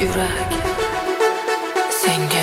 Yürek. Sen gel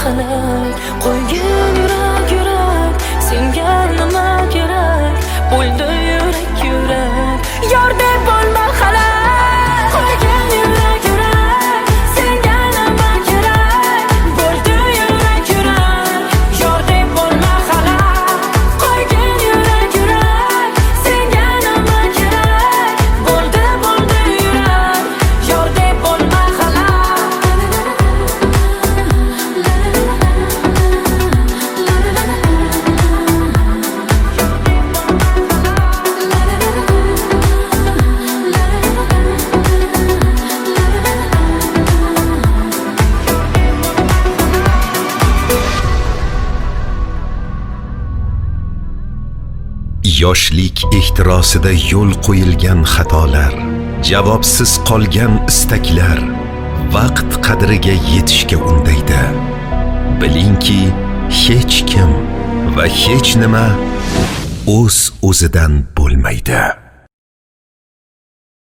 xil qo'yim yoshlik ehtirosida yo'l qo'yilgan xatolar javobsiz qolgan istaklar vaqt qadriga yetishga undaydi. Bilingki hech kim va hech nima o'z o'zidan bo'lmaydi.